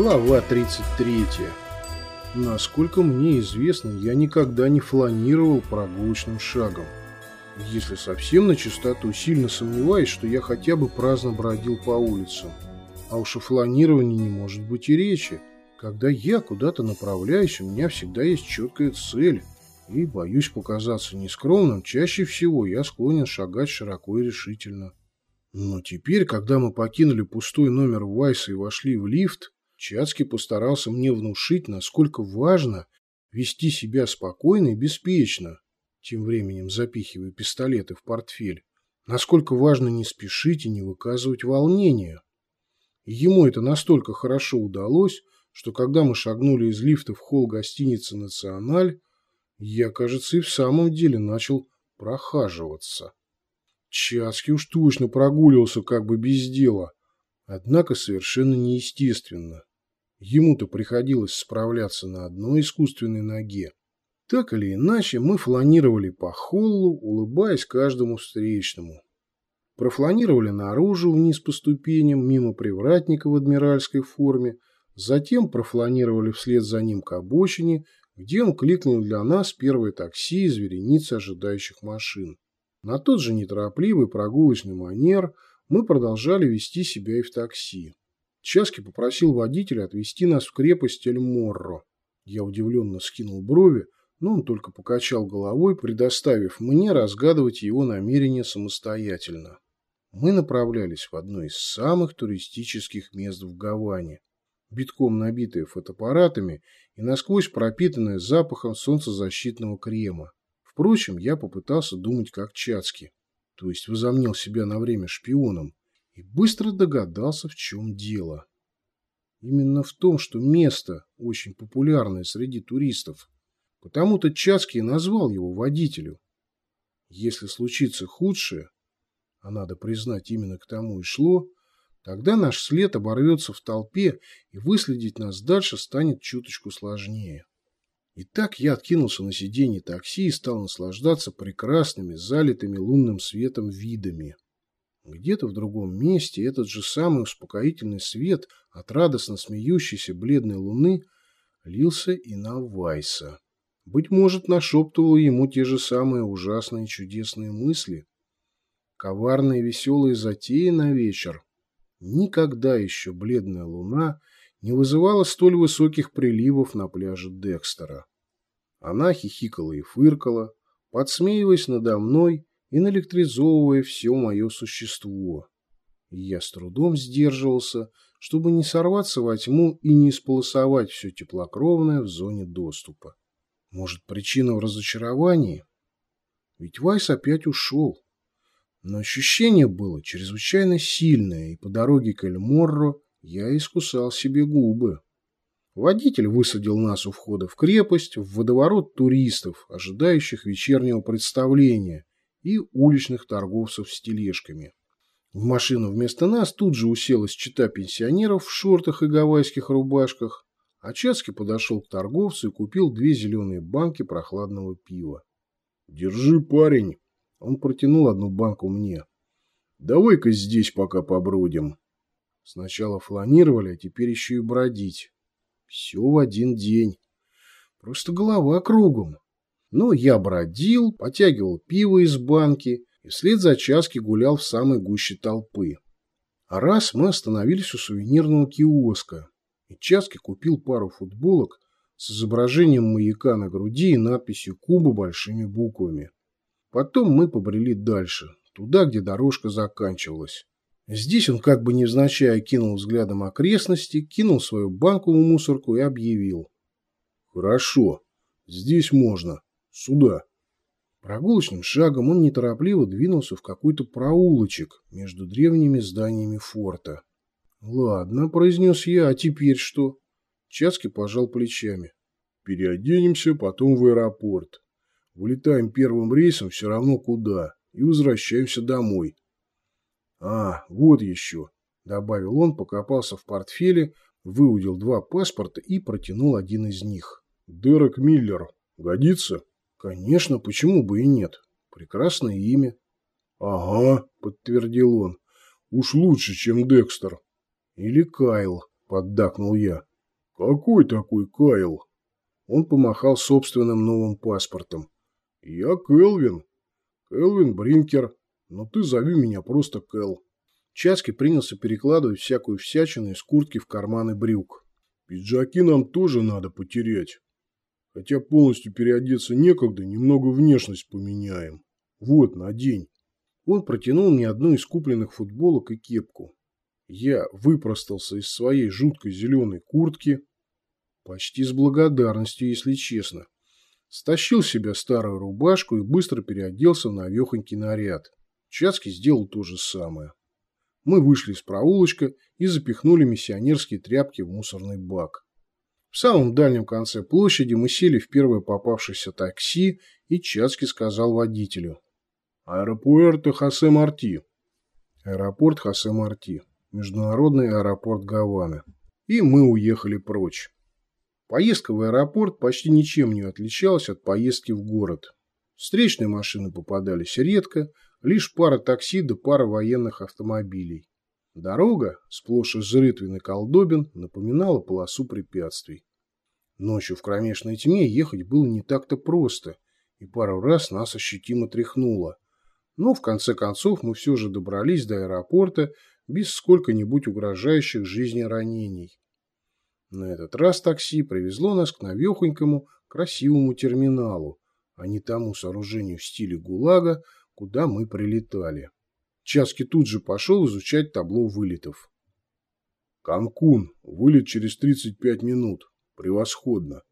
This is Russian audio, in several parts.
Глава 33. Насколько мне известно, я никогда не фланировал прогулочным шагом. Если совсем на чистоту, сильно сомневаюсь, что я хотя бы праздно бродил по улицам. А уж о фланировании не может быть и речи. Когда я куда-то направляюсь, у меня всегда есть четкая цель. И, боюсь показаться нескромным, чаще всего я склонен шагать широко и решительно. Но теперь, когда мы покинули пустой номер Вайса и вошли в лифт, Чацкий постарался мне внушить, насколько важно вести себя спокойно и беспечно, тем временем запихивая пистолеты в портфель, насколько важно не спешить и не выказывать волнения. И ему это настолько хорошо удалось, что когда мы шагнули из лифта в холл гостиницы «Националь», я, кажется, и в самом деле начал прохаживаться. Чацкий уж точно прогуливался как бы без дела, однако совершенно неестественно. Ему-то приходилось справляться на одной искусственной ноге. Так или иначе, мы фланировали по холлу, улыбаясь каждому встречному. Профланировали наружу, вниз по ступеням, мимо привратника в адмиральской форме, затем профланировали вслед за ним к обочине, где он кликнул для нас первое такси из вереницы ожидающих машин. На тот же неторопливый прогулочный манер мы продолжали вести себя и в такси. Часки попросил водителя отвезти нас в крепость Эльморро. Я удивленно скинул брови, но он только покачал головой, предоставив мне разгадывать его намерения самостоятельно. Мы направлялись в одно из самых туристических мест в Гаване, битком набитое фотоаппаратами и насквозь пропитанное запахом солнцезащитного крема. Впрочем, я попытался думать как Чацки, то есть возомнил себя на время шпионом, и быстро догадался, в чем дело. Именно в том, что место очень популярное среди туристов. Потому-то Часки назвал его водителю. Если случится худшее, а надо признать, именно к тому и шло, тогда наш след оборвется в толпе, и выследить нас дальше станет чуточку сложнее. Итак, я откинулся на сиденье такси и стал наслаждаться прекрасными, залитыми лунным светом видами. Где-то в другом месте этот же самый успокоительный свет от радостно смеющейся бледной луны лился и на Вайса. Быть может, нашептывал ему те же самые ужасные чудесные мысли. Коварные веселые затеи на вечер. Никогда еще бледная луна не вызывала столь высоких приливов на пляже Декстера. Она хихикала и фыркала, подсмеиваясь надо мной и наэлектризовывая все мое существо. Я с трудом сдерживался, чтобы не сорваться во тьму и не исполосовать все теплокровное в зоне доступа. Может, причина в разочаровании? Ведь Вайс опять ушел. Но ощущение было чрезвычайно сильное, и по дороге к Эльморро я искусал себе губы. Водитель высадил нас у входа в крепость, в водоворот туристов, ожидающих вечернего представления, и уличных торговцев с тележками. В машину вместо нас тут же уселась чита пенсионеров в шортах и гавайских рубашках, а Чацкий подошел к торговцу и купил две зеленые банки прохладного пива. «Держи, парень!» Он протянул одну банку мне. «Давай-ка здесь пока побродим». Сначала фланировали, а теперь еще и бродить. Все в один день. Просто голова кругом. Но я бродил, потягивал пиво из банки и вслед за часки гулял в самой гуще толпы. А раз мы остановились у сувенирного киоска, и Часки купил пару футболок с изображением маяка на груди и надписью «Куба» большими буквами. Потом мы побрели дальше, туда, где дорожка заканчивалась. Здесь он как бы невзначай кинул взглядом окрестности, кинул свою банку в мусорку и объявил. «Хорошо, здесь можно. Сюда. Прогулочным шагом он неторопливо двинулся в какой-то проулочек между древними зданиями форта. «Ладно», — произнес я, — «а теперь что?» Часки пожал плечами. «Переоденемся, потом в аэропорт. Вылетаем первым рейсом все равно куда и возвращаемся домой. А, вот еще, добавил он, покопался в портфеле, выудил два паспорта и протянул один из них. Дерек Миллер. Годится? Конечно, почему бы и нет. Прекрасное имя. Ага, подтвердил он. Уж лучше, чем Декстер. Или Кайл, поддакнул я. Какой такой Кайл? Он помахал собственным новым паспортом. Я Келвин. Келвин Бринкер. Но ты зови меня просто Кэл. Часки принялся перекладывать всякую всячину из куртки в карманы брюк. Пиджаки нам тоже надо потерять. Хотя полностью переодеться некогда, немного внешность поменяем. Вот, надень. Он протянул мне одну из купленных футболок и кепку. Я выпростался из своей жуткой зеленой куртки, почти с благодарностью, если честно. Стащил себя старую рубашку и быстро переоделся в навехонький наряд. Чацкий сделал то же самое. Мы вышли из проулочка и запихнули миссионерские тряпки в мусорный бак. В самом дальнем конце площади мы сели в первое попавшееся такси, и Чацкий сказал водителю. «Аэропуэрто Хосе Марти». Аэропорт Хосе Марти. Международный аэропорт Гаваны. И мы уехали прочь. Поездка в аэропорт почти ничем не отличалась от поездки в город. Встречные машины попадались редко, лишь пара такси да пара военных автомобилей. Дорога, сплошь из рытвин колдобин, напоминала полосу препятствий. Ночью в кромешной тьме ехать было не так-то просто, и пару раз нас ощутимо тряхнуло. Но в конце концов мы все же добрались до аэропорта без сколько-нибудь угрожающих жизни ранений. На этот раз такси привезло нас к навехонькому, красивому терминалу, а не тому сооружению в стиле ГУЛАГа, куда мы прилетали. Часки тут же пошел изучать табло вылетов. «Канкун. Вылет через 35 минут. Превосходно».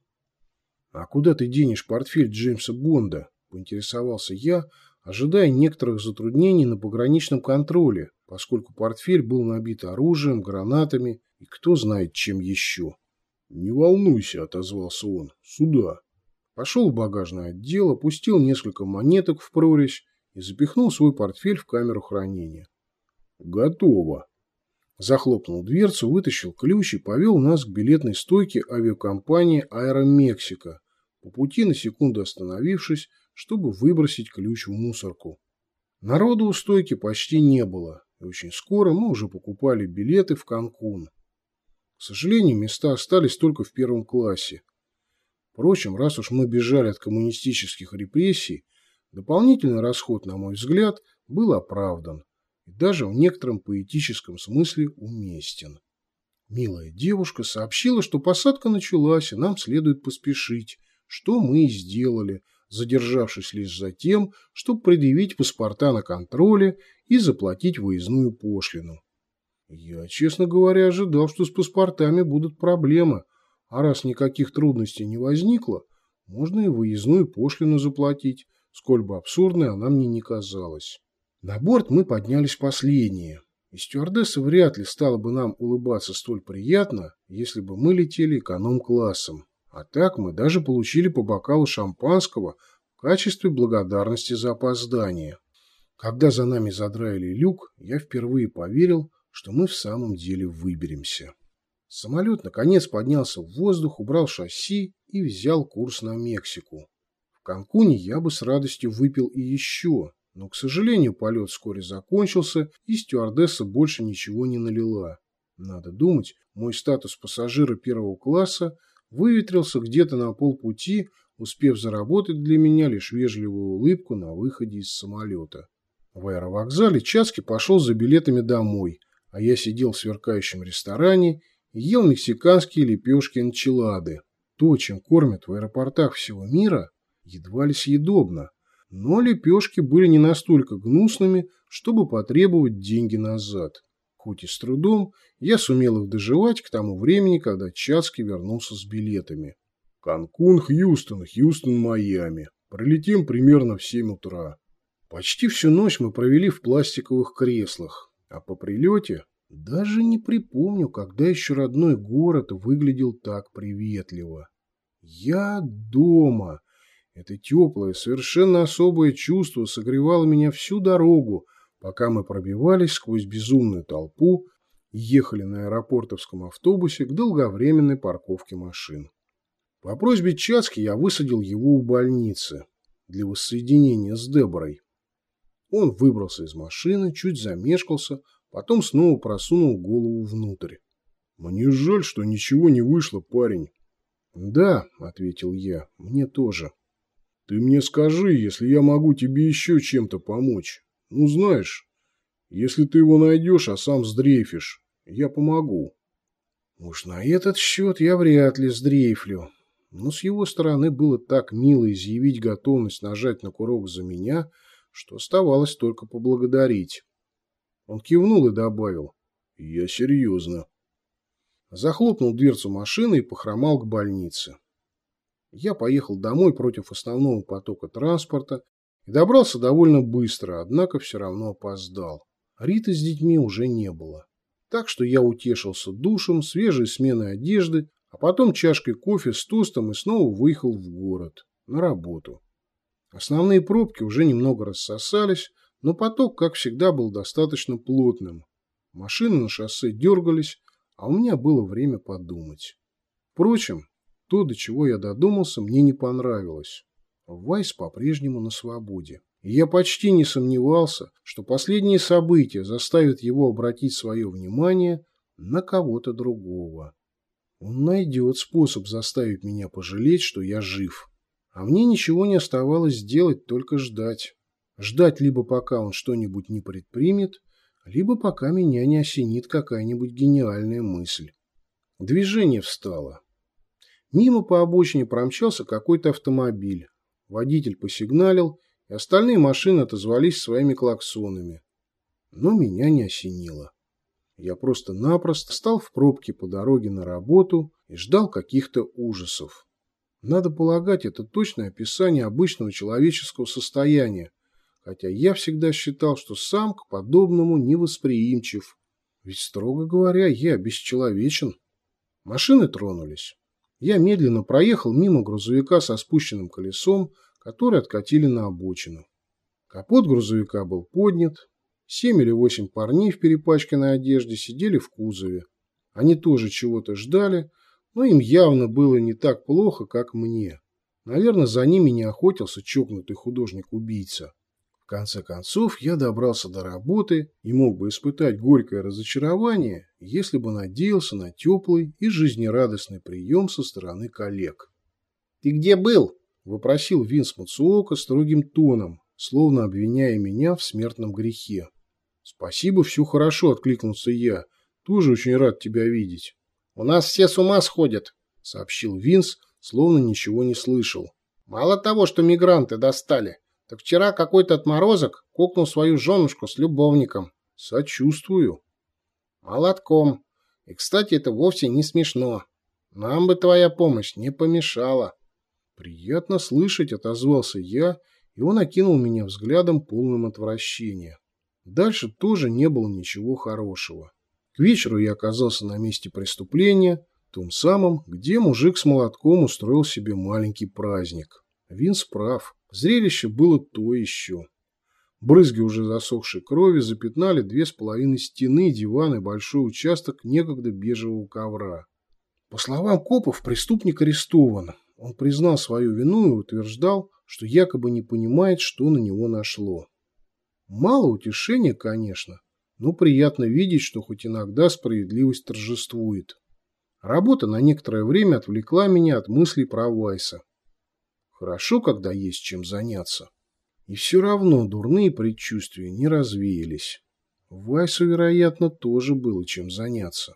«А куда ты денешь портфель Джеймса Бонда?» – поинтересовался я, ожидая некоторых затруднений на пограничном контроле, поскольку портфель был набит оружием, гранатами и кто знает чем еще. «Не волнуйся», — отозвался он, — «сюда». Пошел в багажное отдел, опустил несколько монеток в прорезь и запихнул свой портфель в камеру хранения. «Готово». Захлопнул дверцу, вытащил ключ и повел нас к билетной стойке авиакомпании «Аэромексика», по пути на секунду остановившись, чтобы выбросить ключ в мусорку. Народу у стойки почти не было, и очень скоро мы уже покупали билеты в Канкун. К сожалению, места остались только в первом классе. Впрочем, раз уж мы бежали от коммунистических репрессий, дополнительный расход, на мой взгляд, был оправдан и даже в некотором поэтическом смысле уместен. Милая девушка сообщила, что посадка началась, и нам следует поспешить, что мы и сделали, задержавшись лишь за тем, чтобы предъявить паспорта на контроле и заплатить выездную пошлину. Я, честно говоря, ожидал, что с паспортами будут проблемы, а раз никаких трудностей не возникло, можно и выездную пошлину заплатить, сколь бы абсурдной она мне не казалась. На борт мы поднялись последние, и стюардесса вряд ли стала бы нам улыбаться столь приятно, если бы мы летели эконом-классом. А так мы даже получили по бокалу шампанского в качестве благодарности за опоздание. Когда за нами задраили люк, я впервые поверил, что мы в самом деле выберемся. Самолет наконец поднялся в воздух, убрал шасси и взял курс на Мексику. Канкуне я бы с радостью выпил и еще, но, к сожалению, полет вскоре закончился, и стюардесса больше ничего не налила. Надо думать, мой статус пассажира первого класса выветрился где-то на полпути, успев заработать для меня лишь вежливую улыбку на выходе из самолета. В аэровокзале Чацки пошел за билетами домой, а я сидел в сверкающем ресторане и ел мексиканские лепешки-энчилады. То, чем кормят в аэропортах всего мира, едва ли съедобно. Но лепешки были не настолько гнусными, чтобы потребовать деньги назад. Хоть и с трудом, я сумел их доживать к тому времени, когда Чацкий вернулся с билетами. Канкун, Хьюстон, Хьюстон, Майами. Пролетим примерно в 7 утра. Почти всю ночь мы провели в пластиковых креслах. А по прилете даже не припомню, когда еще родной город выглядел так приветливо. Я дома. Это теплое, совершенно особое чувство согревало меня всю дорогу, пока мы пробивались сквозь безумную толпу и ехали на аэропортовском автобусе к долговременной парковке машин. По просьбе Чацки я высадил его у больницы для воссоединения с Деборой. Он выбрался из машины, чуть замешкался, потом снова просунул голову внутрь. «Мне жаль, что ничего не вышло, парень». «Да», — ответил я, — «мне тоже». «Ты мне скажи, если я могу тебе еще чем-то помочь. Ну, знаешь, если ты его найдешь, а сам сдрейфишь, я помогу». Уж на этот счет я вряд ли сдрейфлю. Но с его стороны было так мило изъявить готовность нажать на курок за меня, что оставалось только поблагодарить. Он кивнул и добавил. «Я серьезно». Захлопнул дверцу машины и похромал к больнице. Я поехал домой против основного потока транспорта и добрался довольно быстро, однако все равно опоздал. Риты с детьми уже не было. Так что я утешился душем, свежей сменой одежды, а потом чашкой кофе с тостом и снова выехал в город, на работу. Основные пробки уже немного рассосались, но поток, как всегда, был достаточно плотным. Машины на шоссе дергались, а у меня было время подумать. Впрочем, то, до чего я додумался, мне не понравилось. Вайс по-прежнему на свободе. И я почти не сомневался, что последние события заставят его обратить свое внимание на кого-то другого. Он найдет способ заставить меня пожалеть, что я жив. А мне ничего не оставалось делать, только ждать. Ждать либо пока он что-нибудь не предпримет, либо пока меня не осенит какая-нибудь гениальная мысль. Движение встало. Мимо по обочине промчался какой-то автомобиль. Водитель посигналил, и остальные машины отозвались своими клаксонами. Но меня не осенило. Я просто-напросто стал в пробке по дороге на работу и ждал каких-то ужасов. Надо полагать, это точное описание обычного человеческого состояния, хотя я всегда считал, что сам к подобному невосприимчив. Ведь, строго говоря, я бесчеловечен. Машины тронулись. Я медленно проехал мимо грузовика со спущенным колесом, который откатили на обочину. Капот грузовика был поднят. Семь или восемь парней в перепачканной одежде сидели в кузове. Они тоже чего-то ждали, но им явно было не так плохо, как мне. Наверное, за ними не охотился чокнутый художник-убийца. Конце концов, я добрался до работы и мог бы испытать горькое разочарование, если бы надеялся на теплый и жизнерадостный прием со стороны коллег. «Ты где был?» – вопросил Винс Мацуока строгим тоном, словно обвиняя меня в смертном грехе. «Спасибо, все хорошо», – откликнулся я. «Тоже очень рад тебя видеть». «У нас все с ума сходят», – сообщил Винс, словно ничего не слышал. «Мало того, что мигранты достали, так вчера какой-то отморозок кокнул свою женушку с любовником. Сочувствую». «Молотком. И, кстати, это вовсе не смешно. Нам бы твоя помощь не помешала». «Приятно слышать», — отозвался я, и он окинул меня взглядом полным отвращения. Дальше тоже не было ничего хорошего. К вечеру я оказался на месте преступления, том самом, где мужик с молотком устроил себе маленький праздник. Винс прав. Зрелище было то еще. Брызги уже засохшей крови запятнали две с половиной стены, диван и большой участок некогда бежевого ковра. По словам копов, преступник арестован. Он признал свою вину и утверждал, что якобы не понимает, что на него нашло. Мало утешения, конечно, но приятно видеть, что хоть иногда справедливость торжествует. Работа на некоторое время отвлекла меня от мыслей про Вайса. Хорошо, когда есть чем заняться. И все равно дурные предчувствия не развеялись. Вайсу, вероятно, тоже было чем заняться.